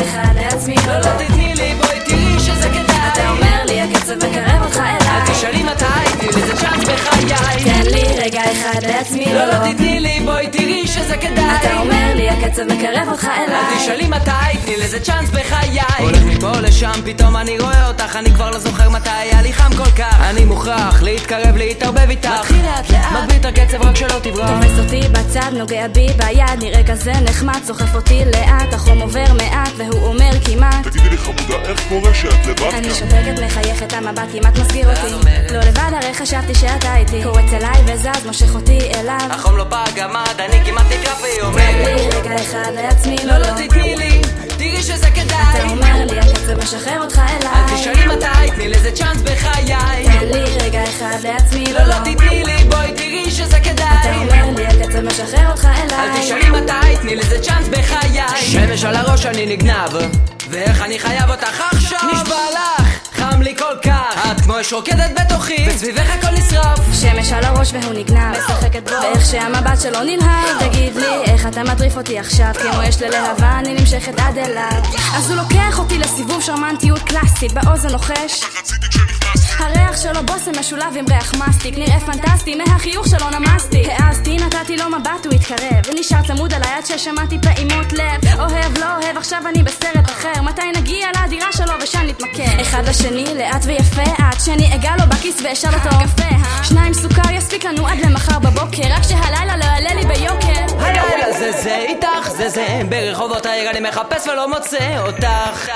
אחד לעצמי. לא, לא תתני לי, בואי תראי שזה כדאי. אתה אומר לי הקצב מקרב אותך אליי. אל תשאלי מתי, תני לזה צ'אנס בחיי. תן לי רגע אחד לעצמי. לא, לא תתני לי, בואי תראי שזה כדאי. אתה אומר לי הקצב מקרב אותך אל אליי תשאלי מתי, תני לזה צ'אנס בחיי. הולך מפה לשם, פתאום אני רואה אותך אני כבר לא זוכר מתי היה לי חם כל כך. אני מוכרח להתקרב, להתערבב איתך. מתחיל לאט לאט רק שלא תברח. תופס אותי בצד, נוגע בי ביד, נראה כזה נחמד, סוחף אותי לאט, החום עובר מעט, והוא אומר כמעט. תגידי לי חמודה, איך קורה שאת לבד אני כאן? שותקת, מחייכת, המבט כמעט מסגיר אותי. לא לבד, הרי חשבתי שאתה איתי. קורץ אליי וזז, מושך אותי אליו. החום לא פג עמד, אני כמעט נקרא ויאמר תן לי רגע אחד לעצמי, לא, לא תתני לי, תראי שזה אתה כדאי אומר לי הקצב משחרר אותך אל אליי תשאלי מתי, תני לזה צ'אנס בחיי. תן לי הקצב משחרר אותך אל אליי תשאלי מתי, תני לזה צ'אנס בחיי. שמש על הראש אני נגנב. ואיך אני חייב אותך עכשיו? נשבע לך, חם לי כל כך. את כמו אש רוקדת בתוכי. וסביבך הכל נשרף. שמש על הראש והוא נגנב. משחקת בו. ואיך שהמבט שלו נלהב. תגיד לי איך אתה מטריף אותי עכשיו? כמו אש ללהבה אני נמשכת עד אליו. אז הוא לוקח אותי לסיבוב שרמנטיות קלאסית באוזן לוחש הריח שלו בושם משולב עם ריח מסטיק. נראה פנטסטי מהחיוך שלו נמסתי העזתי נתתי צמוד אליי עד ששמעתי פעימות לב. אוהב לא אוהב עכשיו אני בסרט אחר. מתי נגיע לדירה שלו ושם נתמכר? אחד לשני לאט ויפה. עד שאני אגע לו בכיס ואשאל אותו קפה שניים סוכר יספיק לנו עד למחר בבוקר. רק שהלילה לא יעלה לי ביוקר. הלילה זה זה איתך זה זה ברחובות העיר אני מחפש ולא מוצא אותך